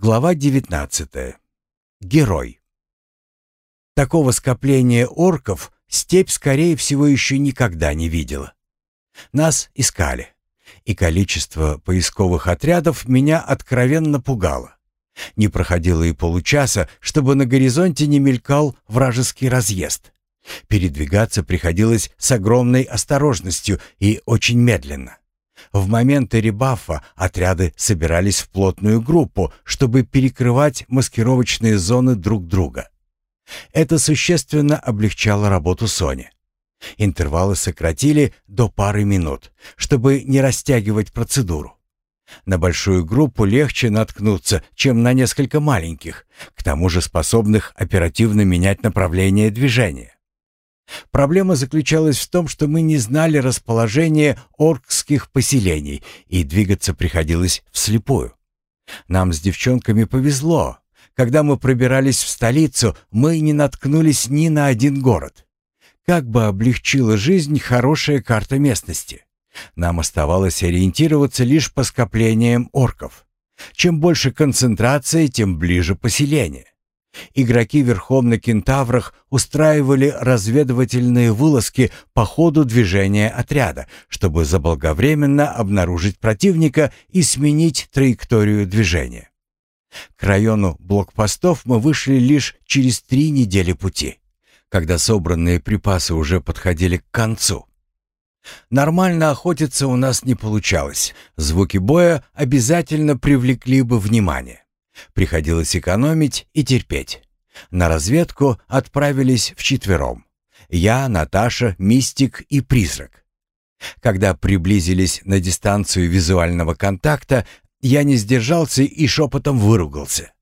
Глава 19. Герой. Такого скопления орков степь, скорее всего, еще никогда не видела. Нас искали, и количество поисковых отрядов меня откровенно пугало. Не проходило и получаса, чтобы на горизонте не мелькал вражеский разъезд. Передвигаться приходилось с огромной осторожностью и очень медленно. В моменты ребафа отряды собирались в плотную группу, чтобы перекрывать маскировочные зоны друг друга. Это существенно облегчало работу Сони. Интервалы сократили до пары минут, чтобы не растягивать процедуру. На большую группу легче наткнуться, чем на несколько маленьких, к тому же способных оперативно менять направление движения. Проблема заключалась в том, что мы не знали расположение оркских поселений, и двигаться приходилось вслепую. Нам с девчонками повезло. Когда мы пробирались в столицу, мы не наткнулись ни на один город. Как бы облегчила жизнь хорошая карта местности. Нам оставалось ориентироваться лишь по скоплениям орков. Чем больше концентрация, тем ближе поселение. Игроки верхом на кентаврах устраивали разведывательные вылазки по ходу движения отряда, чтобы заблаговременно обнаружить противника и сменить траекторию движения. К району блокпостов мы вышли лишь через три недели пути, когда собранные припасы уже подходили к концу. Нормально охотиться у нас не получалось. Звуки боя обязательно привлекли бы внимание. Приходилось экономить и терпеть. На разведку отправились вчетвером. Я, Наташа, Мистик и Призрак. Когда приблизились на дистанцию визуального контакта, я не сдержался и шепотом выругался.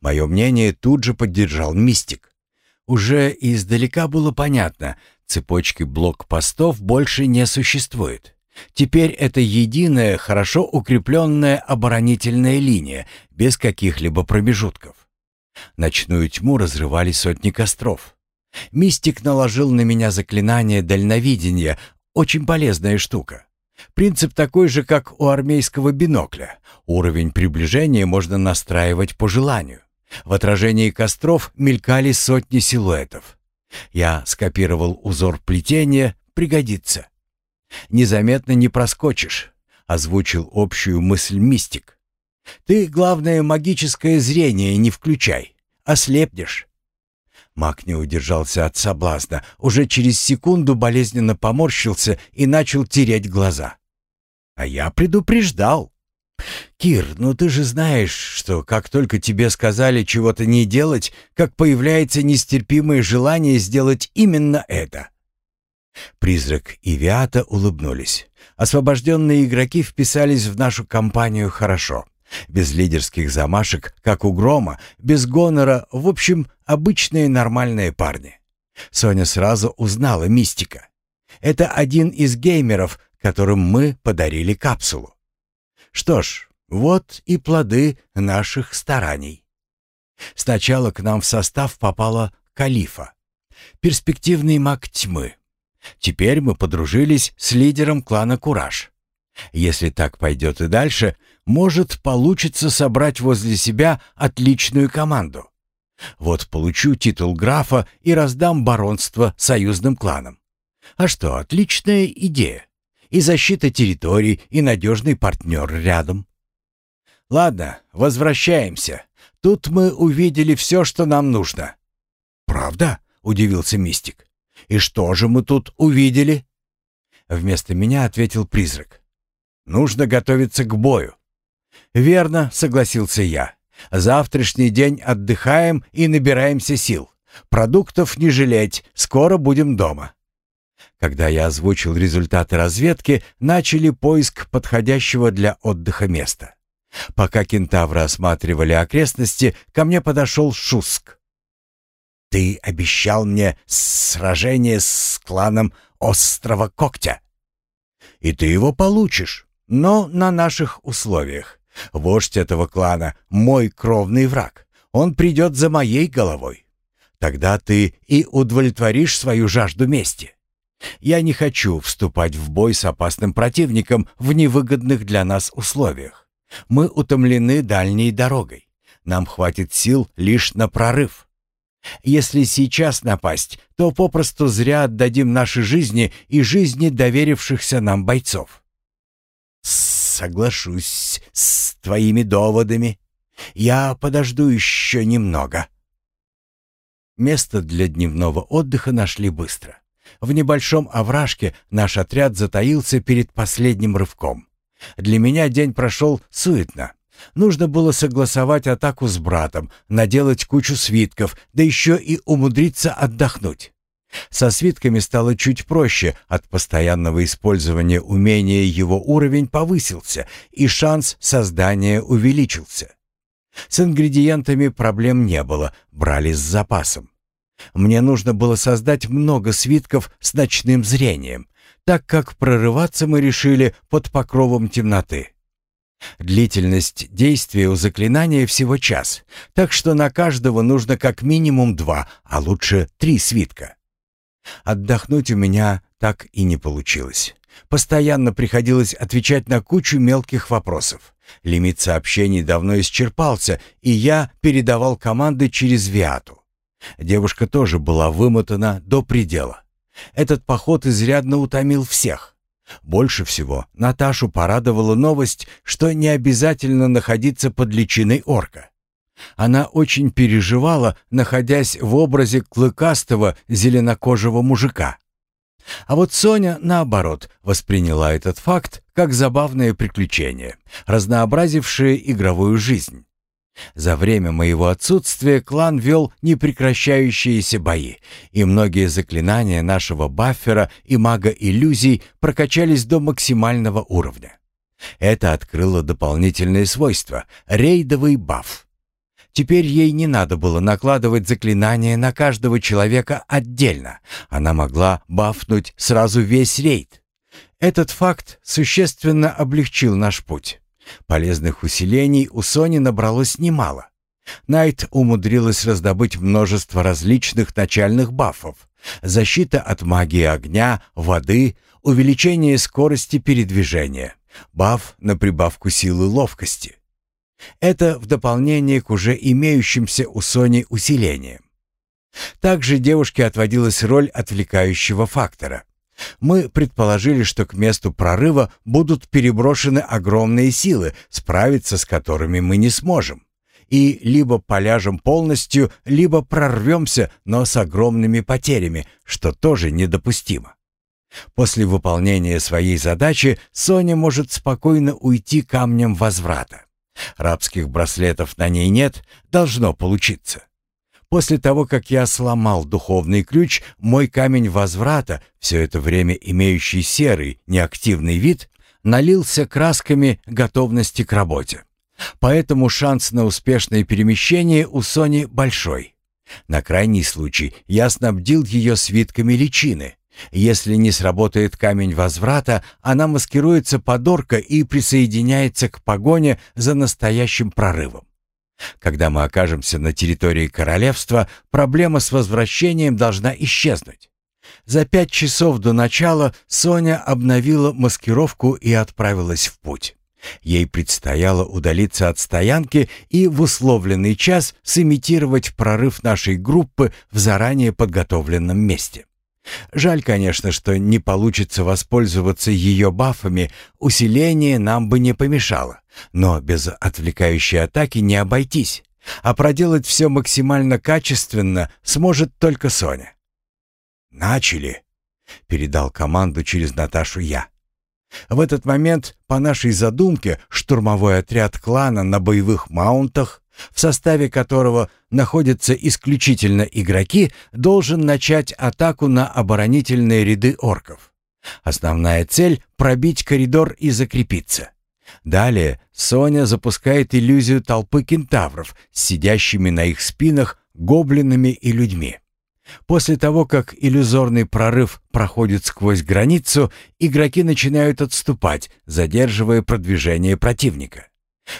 Мое мнение тут же поддержал Мистик. Уже издалека было понятно, цепочки блокпостов больше не существует. Теперь это единая, хорошо укрепленная оборонительная линия, без каких-либо промежутков. Ночную тьму разрывали сотни костров. Мистик наложил на меня заклинание дальновидения, очень полезная штука. Принцип такой же, как у армейского бинокля. Уровень приближения можно настраивать по желанию. В отражении костров мелькали сотни силуэтов. Я скопировал узор плетения, пригодится. Незаметно не проскочишь, озвучил общую мысль мистик. Ты, главное, магическое зрение не включай, ослепнешь. Маг не удержался от соблазна, уже через секунду болезненно поморщился и начал тереть глаза. А я предупреждал. «Кир, ну ты же знаешь, что как только тебе сказали чего-то не делать, как появляется нестерпимое желание сделать именно это. Призрак и Виата улыбнулись. Освобожденные игроки вписались в нашу компанию хорошо. Без лидерских замашек, как у Грома, без гонора, в общем, обычные нормальные парни. Соня сразу узнала мистика. Это один из геймеров, которым мы подарили капсулу. Что ж, вот и плоды наших стараний. Сначала к нам в состав попала Калифа, перспективный маг тьмы. Теперь мы подружились с лидером клана Кураж. Если так пойдет и дальше, может получится собрать возле себя отличную команду. Вот получу титул графа и раздам баронство союзным кланам. А что, отличная идея. И защита территорий, и надежный партнер рядом. Ладно, возвращаемся. Тут мы увидели все, что нам нужно. «Правда?» — удивился Мистик. «И что же мы тут увидели?» Вместо меня ответил призрак. «Нужно готовиться к бою». «Верно», — согласился я. «Завтрашний день отдыхаем и набираемся сил. Продуктов не жалеть, скоро будем дома». Когда я озвучил результаты разведки, начали поиск подходящего для отдыха места. Пока кентавры осматривали окрестности, ко мне подошел Шуск. Ты обещал мне сражение с кланом Острова Когтя. И ты его получишь, но на наших условиях. Вождь этого клана — мой кровный враг. Он придет за моей головой. Тогда ты и удовлетворишь свою жажду мести. Я не хочу вступать в бой с опасным противником в невыгодных для нас условиях. Мы утомлены дальней дорогой. нам хватит сил лишь на прорыв. Если сейчас напасть, то попросту зря отдадим наши жизни и жизни доверившихся нам бойцов. Соглашусь с твоими доводами. Я подожду еще немного. Место для дневного отдыха нашли быстро. В небольшом овражке наш отряд затаился перед последним рывком. Для меня день прошел суетно. Нужно было согласовать атаку с братом, наделать кучу свитков, да еще и умудриться отдохнуть. Со свитками стало чуть проще, от постоянного использования умения его уровень повысился, и шанс создания увеличился. С ингредиентами проблем не было, брали с запасом. Мне нужно было создать много свитков с ночным зрением, так как прорываться мы решили под покровом темноты. Длительность действия у заклинания всего час, так что на каждого нужно как минимум два, а лучше три свитка. Отдохнуть у меня так и не получилось. Постоянно приходилось отвечать на кучу мелких вопросов. Лимит сообщений давно исчерпался, и я передавал команды через Виату. Девушка тоже была вымотана до предела. Этот поход изрядно утомил всех. Больше всего Наташу порадовала новость, что не обязательно находиться под личиной орка. Она очень переживала, находясь в образе клыкастого зеленокожего мужика. А вот Соня, наоборот, восприняла этот факт как забавное приключение, разнообразившее игровую жизнь. За время моего отсутствия клан вел непрекращающиеся бои, и многие заклинания нашего баффера и мага иллюзий прокачались до максимального уровня. Это открыло дополнительное свойство — рейдовый баф. Теперь ей не надо было накладывать заклинания на каждого человека отдельно. Она могла бафнуть сразу весь рейд. Этот факт существенно облегчил наш путь. Полезных усилений у Сони набралось немало. Найт умудрилась раздобыть множество различных начальных бафов. Защита от магии огня, воды, увеличение скорости передвижения, баф на прибавку силы ловкости. Это в дополнение к уже имеющимся у Сони усилениям. Также девушке отводилась роль отвлекающего фактора. Мы предположили, что к месту прорыва будут переброшены огромные силы, справиться с которыми мы не сможем. И либо поляжем полностью, либо прорвемся, но с огромными потерями, что тоже недопустимо. После выполнения своей задачи Соня может спокойно уйти камнем возврата. Рабских браслетов на ней нет, должно получиться. После того, как я сломал духовный ключ, мой камень возврата, все это время имеющий серый, неактивный вид, налился красками готовности к работе. Поэтому шанс на успешное перемещение у Сони большой. На крайний случай я снабдил ее свитками личины, если не сработает камень возврата, она маскируется под орка и присоединяется к погоне за настоящим прорывом. Когда мы окажемся на территории королевства, проблема с возвращением должна исчезнуть. За пять часов до начала Соня обновила маскировку и отправилась в путь. Ей предстояло удалиться от стоянки и в условленный час сымитировать прорыв нашей группы в заранее подготовленном месте. Жаль, конечно, что не получится воспользоваться ее бафами, усиление нам бы не помешало. Но без отвлекающей атаки не обойтись. А проделать все максимально качественно сможет только Соня. «Начали!» — передал команду через Наташу я. В этот момент, по нашей задумке, штурмовой отряд клана на боевых маунтах в составе которого находятся исключительно игроки, должен начать атаку на оборонительные ряды орков. Основная цель — пробить коридор и закрепиться. Далее Соня запускает иллюзию толпы кентавров с сидящими на их спинах гоблинами и людьми. После того, как иллюзорный прорыв проходит сквозь границу, игроки начинают отступать, задерживая продвижение противника.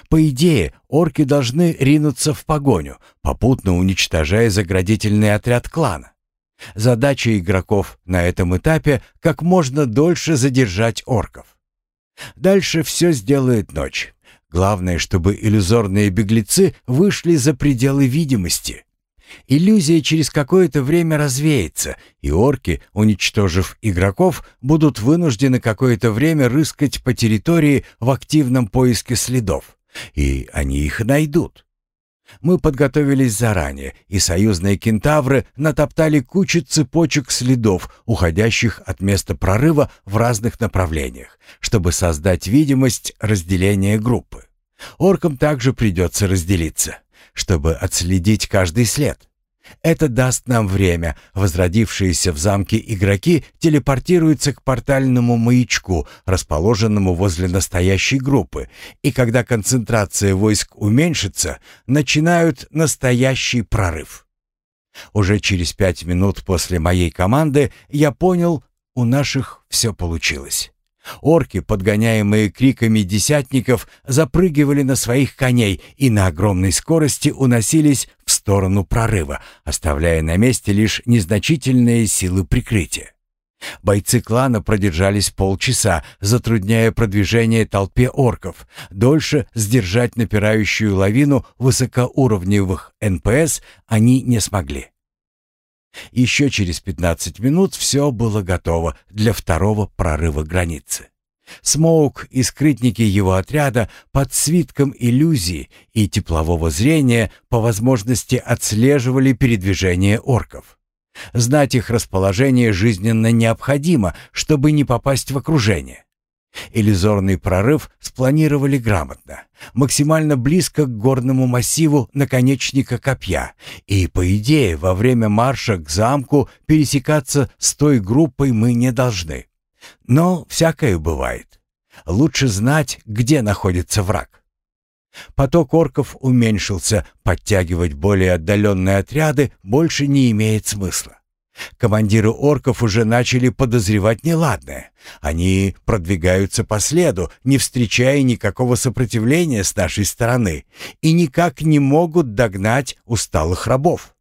По идее, орки должны ринуться в погоню, попутно уничтожая заградительный отряд клана. Задача игроков на этом этапе — как можно дольше задержать орков. Дальше все сделает ночь. Главное, чтобы иллюзорные беглецы вышли за пределы видимости. Иллюзия через какое-то время развеется, и орки, уничтожив игроков, будут вынуждены какое-то время рыскать по территории в активном поиске следов. И они их найдут. Мы подготовились заранее, и союзные кентавры натоптали кучу цепочек следов, уходящих от места прорыва в разных направлениях, чтобы создать видимость разделения группы. Оркам также придется разделиться, чтобы отследить каждый след. Это даст нам время. Возродившиеся в замке игроки телепортируются к портальному маячку, расположенному возле настоящей группы, и когда концентрация войск уменьшится, начинают настоящий прорыв. Уже через пять минут после моей команды я понял, у наших все получилось. Орки, подгоняемые криками десятников, запрыгивали на своих коней и на огромной скорости уносились в сторону прорыва, оставляя на месте лишь незначительные силы прикрытия. Бойцы клана продержались полчаса, затрудняя продвижение толпе орков. Дольше сдержать напирающую лавину высокоуровневых НПС они не смогли. Еще через 15 минут все было готово для второго прорыва границы. Смоук и скрытники его отряда под свитком иллюзии и теплового зрения по возможности отслеживали передвижение орков. Знать их расположение жизненно необходимо, чтобы не попасть в окружение. Иллюзорный прорыв спланировали грамотно, максимально близко к горному массиву наконечника копья, и, по идее, во время марша к замку пересекаться с той группой мы не должны. Но всякое бывает. Лучше знать, где находится враг. Поток орков уменьшился, подтягивать более отдаленные отряды больше не имеет смысла. Командиры орков уже начали подозревать неладное. Они продвигаются по следу, не встречая никакого сопротивления с нашей стороны, и никак не могут догнать усталых рабов.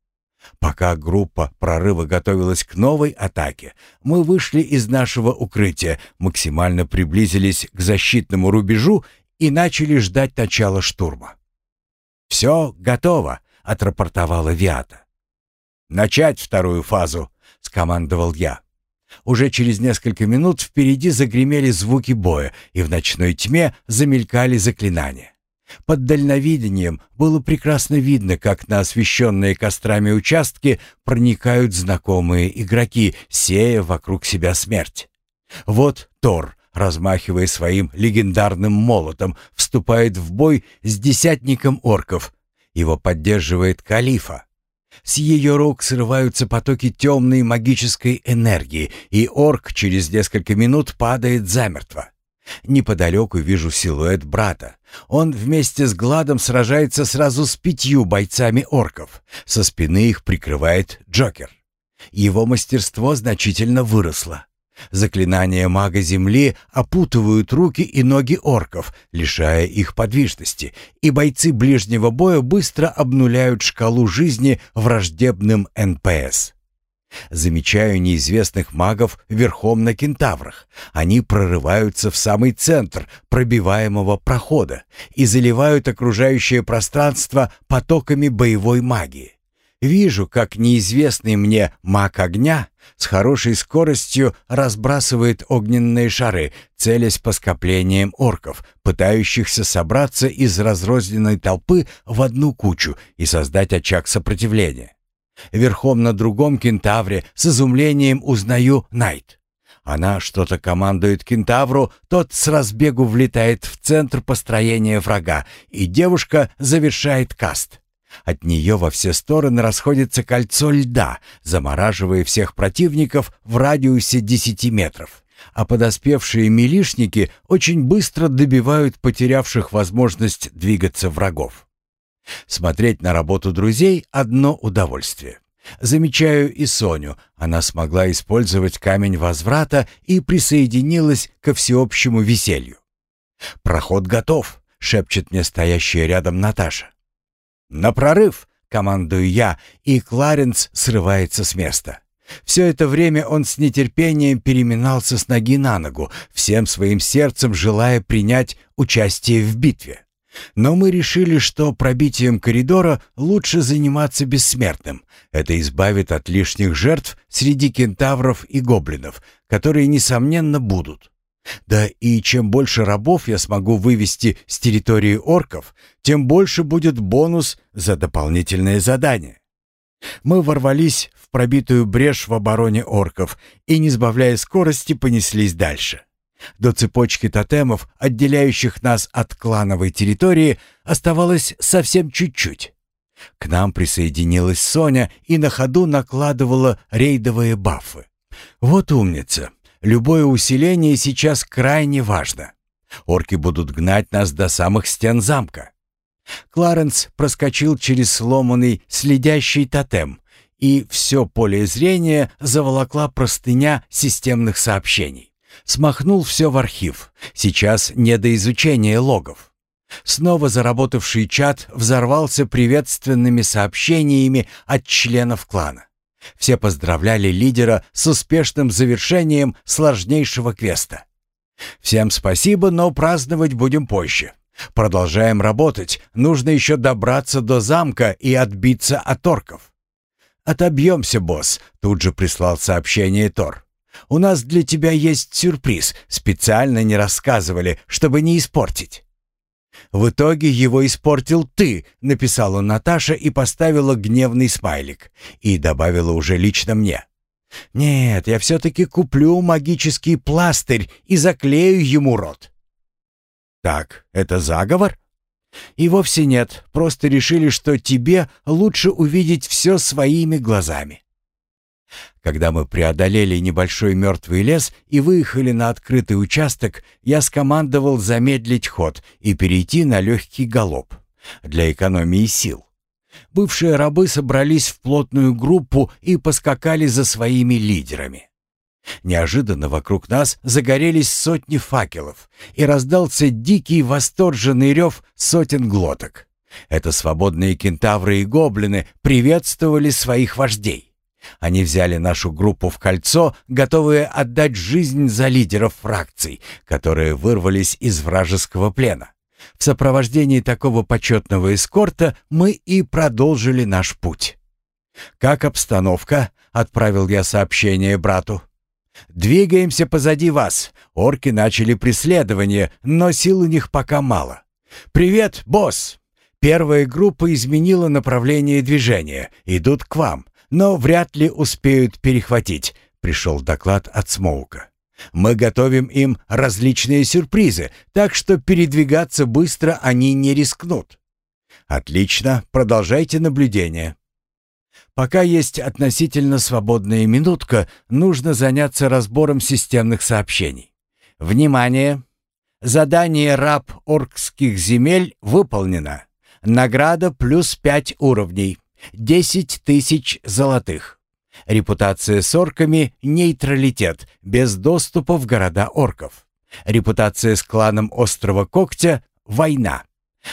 Пока группа прорыва готовилась к новой атаке, мы вышли из нашего укрытия, максимально приблизились к защитному рубежу и начали ждать начала штурма. «Все готово», — отрапортовала Виата. «Начать вторую фазу!» — скомандовал я. Уже через несколько минут впереди загремели звуки боя, и в ночной тьме замелькали заклинания. Под дальновидением было прекрасно видно, как на освещенные кострами участки проникают знакомые игроки, сея вокруг себя смерть. Вот Тор, размахивая своим легендарным молотом, вступает в бой с десятником орков. Его поддерживает Калифа. С ее рук срываются потоки темной магической энергии, и орк через несколько минут падает замертво. Неподалеку вижу силуэт брата. Он вместе с Гладом сражается сразу с пятью бойцами орков. Со спины их прикрывает Джокер. Его мастерство значительно выросло. Заклинания мага Земли опутывают руки и ноги орков, лишая их подвижности, и бойцы ближнего боя быстро обнуляют шкалу жизни враждебным НПС. Замечаю неизвестных магов верхом на кентаврах. Они прорываются в самый центр пробиваемого прохода и заливают окружающее пространство потоками боевой магии. Вижу, как неизвестный мне маг огня с хорошей скоростью разбрасывает огненные шары, целясь по скоплениям орков, пытающихся собраться из разрозненной толпы в одну кучу и создать очаг сопротивления. Верхом на другом кентавре с изумлением узнаю Найт. Она что-то командует кентавру, тот с разбегу влетает в центр построения врага, и девушка завершает каст. От нее во все стороны расходится кольцо льда, замораживая всех противников в радиусе 10 метров. А подоспевшие милишники очень быстро добивают потерявших возможность двигаться врагов. Смотреть на работу друзей — одно удовольствие. Замечаю и Соню. Она смогла использовать камень возврата и присоединилась ко всеобщему веселью. «Проход готов», — шепчет мне стоящая рядом Наташа. «На прорыв!» — командую я, и Кларенс срывается с места. Все это время он с нетерпением переминался с ноги на ногу, всем своим сердцем желая принять участие в битве. Но мы решили, что пробитием коридора лучше заниматься бессмертным. Это избавит от лишних жертв среди кентавров и гоблинов, которые, несомненно, будут. Да и чем больше рабов я смогу вывести с территории орков, тем больше будет бонус за дополнительное задание. Мы ворвались в пробитую брешь в обороне орков и, не сбавляя скорости, понеслись дальше. До цепочки тотемов, отделяющих нас от клановой территории, оставалось совсем чуть-чуть. К нам присоединилась Соня и на ходу накладывала рейдовые бафы. Вот умница. Любое усиление сейчас крайне важно. Орки будут гнать нас до самых стен замка. Кларенс проскочил через сломанный следящий тотем, и все поле зрения заволокла простыня системных сообщений. Смахнул все в архив. Сейчас не до изучения логов. Снова заработавший чат взорвался приветственными сообщениями от членов клана. Все поздравляли лидера с успешным завершением сложнейшего квеста. Всем спасибо, но праздновать будем позже. Продолжаем работать. Нужно еще добраться до замка и отбиться от орков. «Отобьемся, босс», — тут же прислал сообщение Тор. «У нас для тебя есть сюрприз. Специально не рассказывали, чтобы не испортить». «В итоге его испортил ты», — написала Наташа и поставила гневный смайлик. И добавила уже лично мне. «Нет, я все-таки куплю магический пластырь и заклею ему рот». «Так, это заговор?» «И вовсе нет, просто решили, что тебе лучше увидеть все своими глазами». Когда мы преодолели небольшой мертвый лес и выехали на открытый участок, я скомандовал замедлить ход и перейти на легкий галоп для экономии сил. Бывшие рабы собрались в плотную группу и поскакали за своими лидерами. Неожиданно вокруг нас загорелись сотни факелов, и раздался дикий восторженный рев сотен глоток. Это свободные кентавры и гоблины приветствовали своих вождей. Они взяли нашу группу в кольцо, готовые отдать жизнь за лидеров фракций, которые вырвались из вражеского плена. В сопровождении такого почетного эскорта мы и продолжили наш путь. «Как обстановка?» — отправил я сообщение брату. «Двигаемся позади вас. Орки начали преследование, но сил у них пока мало. Привет, босс!» Первая группа изменила направление движения. Идут к вам, но вряд ли успеют перехватить. Пришел доклад от Смоука. Мы готовим им различные сюрпризы, так что передвигаться быстро они не рискнут. Отлично, продолжайте наблюдение. Пока есть относительно свободная минутка, нужно заняться разбором системных сообщений. Внимание! Задание раб оркских земель выполнено. Награда плюс пять уровней. Десять тысяч золотых. Репутация с орками – нейтралитет, без доступа в города орков. Репутация с кланом Острова Когтя – война.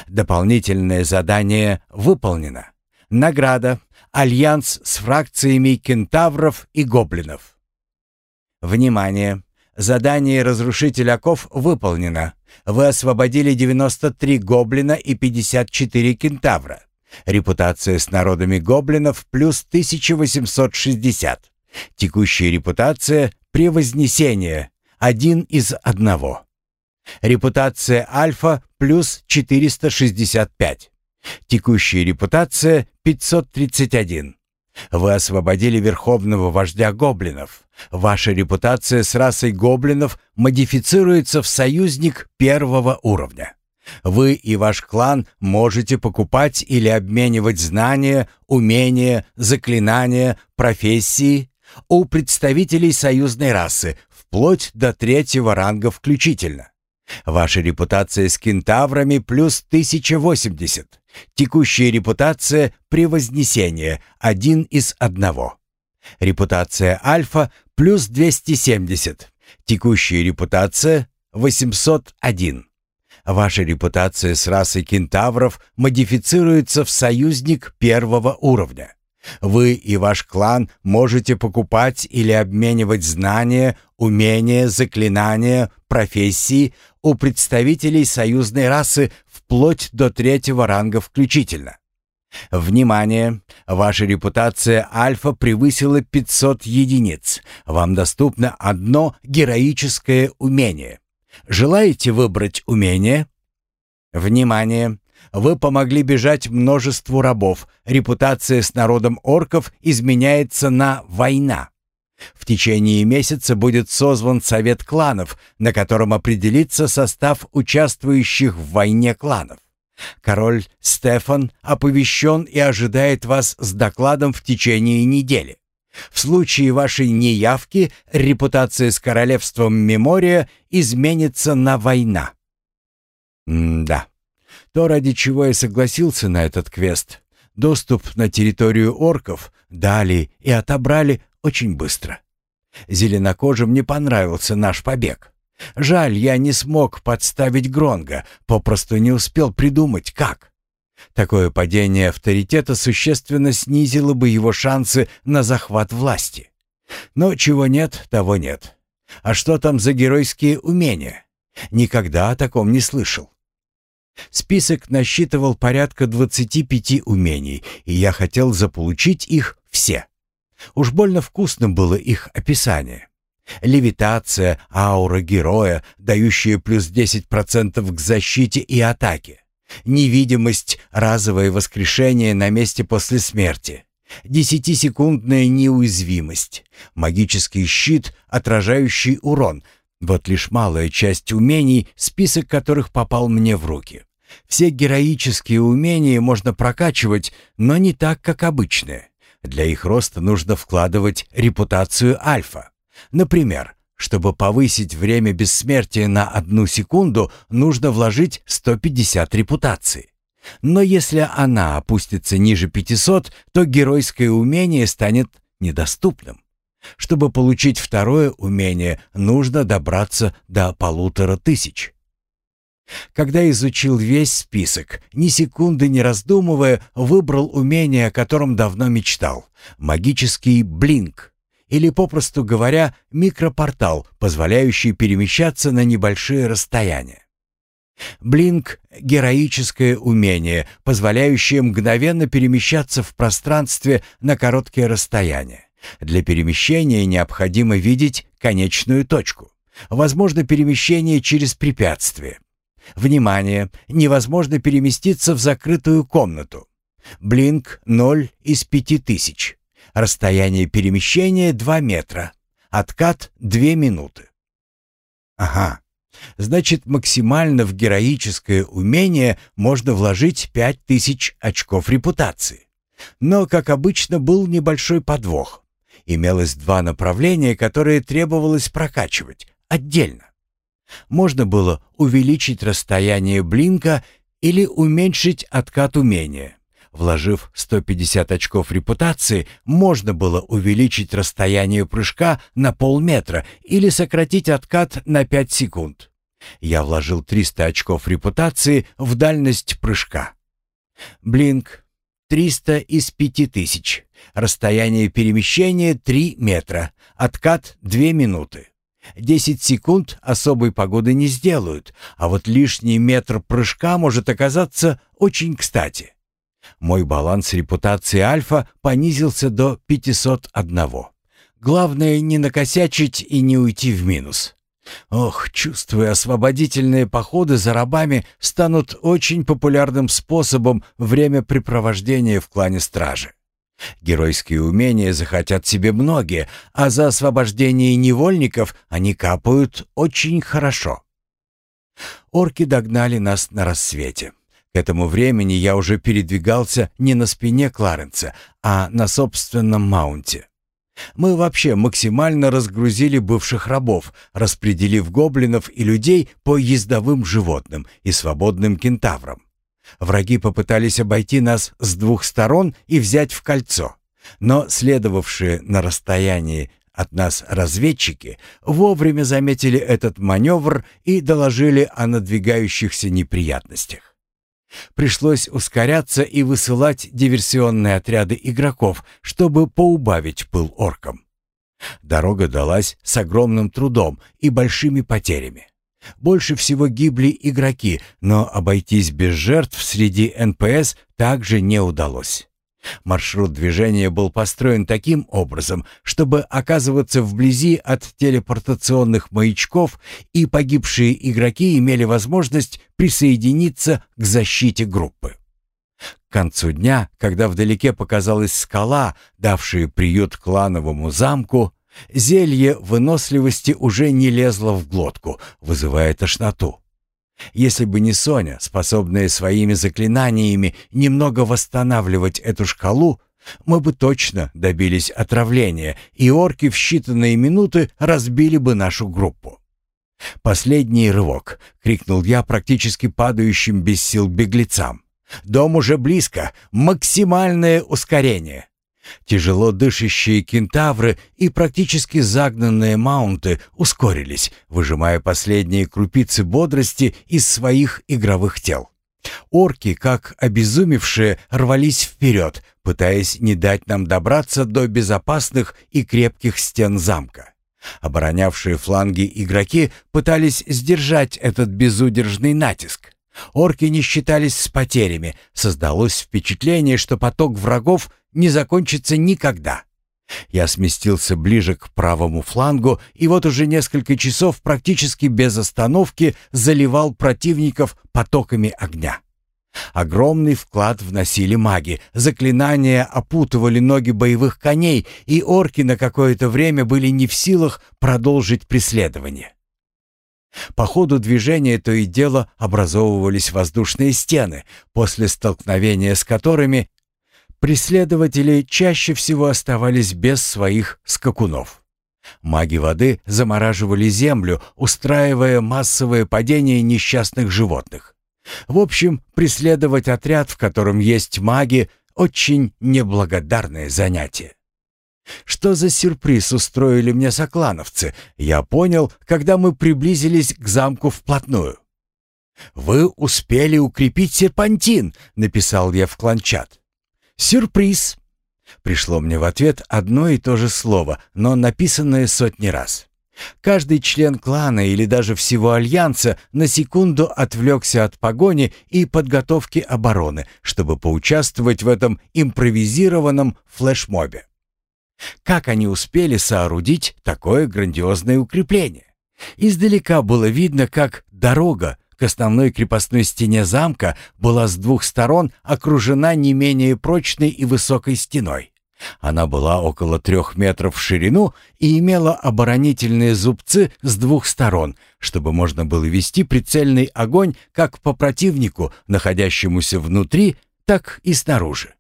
Дополнительное задание выполнено. Награда Альянс с фракциями кентавров и гоблинов. Внимание! Задание «Разрушитель оков» выполнено. Вы освободили 93 гоблина и 54 кентавра. Репутация с народами гоблинов плюс 1860. Текущая репутация «Превознесение» один из одного. Репутация Альфа плюс 465. Текущая репутация 531. Вы освободили верховного вождя гоблинов. Ваша репутация с расой гоблинов модифицируется в союзник первого уровня. Вы и ваш клан можете покупать или обменивать знания, умения, заклинания, профессии у представителей союзной расы, вплоть до третьего ранга включительно. Ваша репутация с кентаврами плюс 1080. Текущая репутация превознесение один из одного. Репутация альфа плюс 270. Текущая репутация 801. Ваша репутация с расой кентавров модифицируется в союзник первого уровня. Вы и ваш клан можете покупать или обменивать знания, умения, заклинания, профессии у представителей союзной расы вплоть до третьего ранга включительно. Внимание! Ваша репутация Альфа превысила 500 единиц. Вам доступно одно героическое умение. Желаете выбрать умение? Внимание! Вы помогли бежать множеству рабов. Репутация с народом орков изменяется на «война». В течение месяца будет созван совет кланов, на котором определится состав участвующих в войне кланов. Король Стефан оповещен и ожидает вас с докладом в течение недели. В случае вашей неявки репутация с королевством Мемория изменится на война. М-да. То, ради чего я согласился на этот квест, доступ на территорию орков, дали и отобрали очень быстро. Зеленокожим не понравился наш побег. Жаль, я не смог подставить Гронга, попросту не успел придумать, как. Такое падение авторитета существенно снизило бы его шансы на захват власти. Но чего нет, того нет. А что там за геройские умения? Никогда о таком не слышал. Список насчитывал порядка 25 умений, и я хотел заполучить их все. Уж больно вкусным было их описание. Левитация, аура героя, дающая плюс 10% к защите и атаке. Невидимость, разовое воскрешение на месте после смерти. Десятисекундная неуязвимость. Магический щит, отражающий урон. Вот лишь малая часть умений, список которых попал мне в руки. Все героические умения можно прокачивать, но не так, как обычные. Для их роста нужно вкладывать репутацию альфа. Например, чтобы повысить время бессмертия на одну секунду, нужно вложить 150 репутаций. Но если она опустится ниже 500, то геройское умение станет недоступным. Чтобы получить второе умение, нужно добраться до полутора тысяч. Когда изучил весь список, ни секунды не раздумывая, выбрал умение, о котором давно мечтал — магический блинк или, попросту говоря, микропортал, позволяющий перемещаться на небольшие расстояния. Блинк — героическое умение, позволяющее мгновенно перемещаться в пространстве на короткие расстояния. Для перемещения необходимо видеть конечную точку. Возможно перемещение через препятствие. Внимание! Невозможно переместиться в закрытую комнату. Блинк 0 из 5000. Расстояние перемещения 2 метра. Откат 2 минуты. Ага. Значит, максимально в героическое умение можно вложить 5000 очков репутации. Но, как обычно, был небольшой подвох. Имелось два направления, которые требовалось прокачивать отдельно. Можно было увеличить расстояние блинка или уменьшить откат умения. Вложив 150 очков репутации, можно было увеличить расстояние прыжка на полметра или сократить откат на 5 секунд. Я вложил 300 очков репутации в дальность прыжка. Блинк 300 из 5000. Расстояние перемещения 3 метра. Откат 2 минуты. 10 секунд особой погоды не сделают, а вот лишний метр прыжка может оказаться очень кстати. Мой баланс репутации Альфа понизился до 501. Главное не накосячить и не уйти в минус. Ох, чувствую, освободительные походы за рабами станут очень популярным способом времяпрепровождения в клане стражи. Геройские умения захотят себе многие, а за освобождение невольников они капают очень хорошо. Орки догнали нас на рассвете. К этому времени я уже передвигался не на спине Кларенса, а на собственном маунте. Мы вообще максимально разгрузили бывших рабов, распределив гоблинов и людей по ездовым животным и свободным кентаврам. Враги попытались обойти нас с двух сторон и взять в кольцо, но следовавшие на расстоянии от нас разведчики вовремя заметили этот маневр и доложили о надвигающихся неприятностях. Пришлось ускоряться и высылать диверсионные отряды игроков, чтобы поубавить пыл оркам. Дорога далась с огромным трудом и большими потерями. Больше всего гибли игроки, но обойтись без жертв среди НПС также не удалось. Маршрут движения был построен таким образом, чтобы оказываться вблизи от телепортационных маячков, и погибшие игроки имели возможность присоединиться к защите группы. К концу дня, когда вдалеке показалась скала, давшая приют клановому замку, зелье выносливости уже не лезло в глотку, вызывая тошноту. Если бы не Соня, способная своими заклинаниями немного восстанавливать эту шкалу, мы бы точно добились отравления, и орки в считанные минуты разбили бы нашу группу. «Последний рывок!» — крикнул я практически падающим без сил беглецам. «Дом уже близко! Максимальное ускорение!» Тяжело дышащие кентавры и практически загнанные маунты ускорились, выжимая последние крупицы бодрости из своих игровых тел. Орки, как обезумевшие, рвались вперед, пытаясь не дать нам добраться до безопасных и крепких стен замка. Оборонявшие фланги игроки пытались сдержать этот безудержный натиск. Орки не считались с потерями, создалось впечатление, что поток врагов не закончится никогда. Я сместился ближе к правому флангу и вот уже несколько часов практически без остановки заливал противников потоками огня. Огромный вклад вносили маги, заклинания опутывали ноги боевых коней, и орки на какое-то время были не в силах продолжить преследование. По ходу движения то и дело образовывались воздушные стены, после столкновения с которыми преследователи чаще всего оставались без своих скакунов. Маги воды замораживали землю, устраивая массовое падение несчастных животных. В общем, преследовать отряд, в котором есть маги, очень неблагодарное занятие. Что за сюрприз устроили мне соклановцы, я понял, когда мы приблизились к замку вплотную. «Вы успели укрепить серпантин», — написал я в кланчат. «Сюрприз!» Пришло мне в ответ одно и то же слово, но написанное сотни раз. Каждый член клана или даже всего альянса на секунду отвлекся от погони и подготовки обороны, чтобы поучаствовать в этом импровизированном флешмобе. Как они успели соорудить такое грандиозное укрепление? Издалека было видно, как дорога к основной крепостной стене замка была с двух сторон окружена не менее прочной и высокой стеной. Она была около трех метров в ширину и имела оборонительные зубцы с двух сторон, чтобы можно было вести прицельный огонь как по противнику, находящемуся внутри, так и снаружи.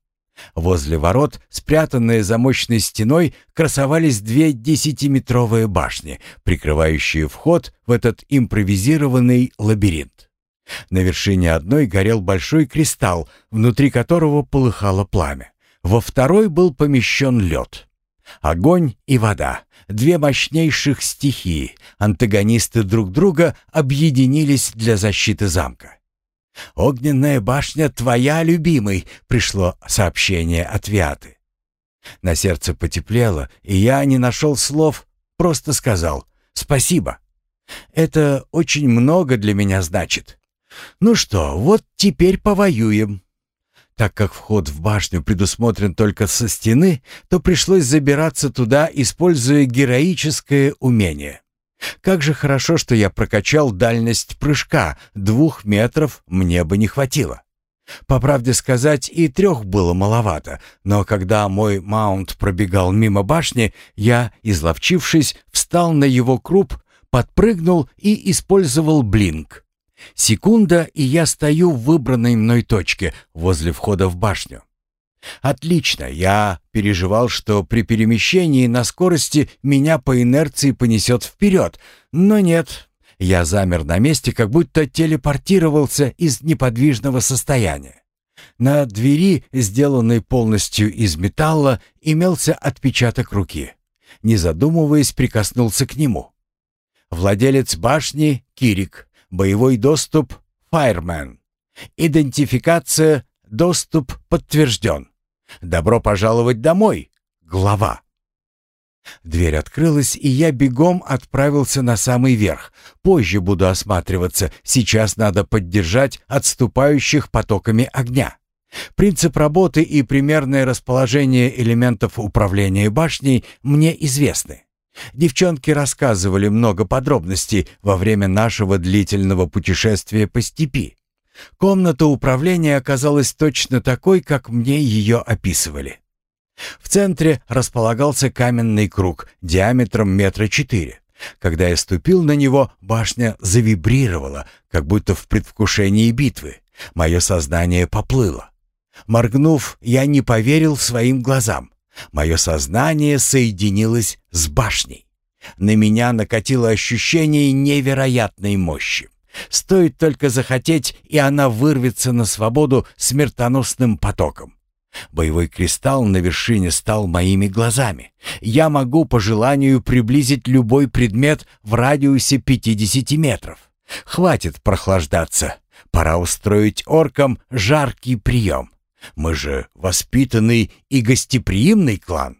Возле ворот, спрятанные за мощной стеной, красовались две десятиметровые башни, прикрывающие вход в этот импровизированный лабиринт. На вершине одной горел большой кристалл, внутри которого полыхало пламя. Во второй был помещен лед. Огонь и вода, две мощнейших стихии, антагонисты друг друга, объединились для защиты замка. «Огненная башня твоя, любимый!» — пришло сообщение от Виаты. На сердце потеплело, и я не нашел слов, просто сказал «спасибо». Это очень много для меня значит. Ну что, вот теперь повоюем. Так как вход в башню предусмотрен только со стены, то пришлось забираться туда, используя героическое умение. Как же хорошо, что я прокачал дальность прыжка. Двух метров мне бы не хватило. По правде сказать, и трех было маловато, но когда мой маунт пробегал мимо башни, я, изловчившись, встал на его круп, подпрыгнул и использовал блинк. Секунда, и я стою в выбранной мной точке возле входа в башню. Отлично, я переживал, что при перемещении на скорости меня по инерции понесет вперед, но нет. Я замер на месте, как будто телепортировался из неподвижного состояния. На двери, сделанной полностью из металла, имелся отпечаток руки. Не задумываясь, прикоснулся к нему. Владелец башни — Кирик. Боевой доступ — Файрмен. Идентификация — доступ подтвержден. Добро пожаловать домой, глава. Дверь открылась, и я бегом отправился на самый верх. Позже буду осматриваться, сейчас надо поддержать отступающих потоками огня. Принцип работы и примерное расположение элементов управления башней мне известны. Девчонки рассказывали много подробностей во время нашего длительного путешествия по степи. Комната управления оказалась точно такой, как мне ее описывали. В центре располагался каменный круг диаметром метра четыре. Когда я ступил на него, башня завибрировала, как будто в предвкушении битвы. Мое сознание поплыло. Моргнув, я не поверил своим глазам. Мое сознание соединилось с башней. На меня накатило ощущение невероятной мощи. Стоит только захотеть, и она вырвется на свободу смертоносным потоком. Боевой кристалл на вершине стал моими глазами. Я могу по желанию приблизить любой предмет в радиусе 50 метров. Хватит прохлаждаться. Пора устроить оркам жаркий прием. Мы же воспитанный и гостеприимный клан.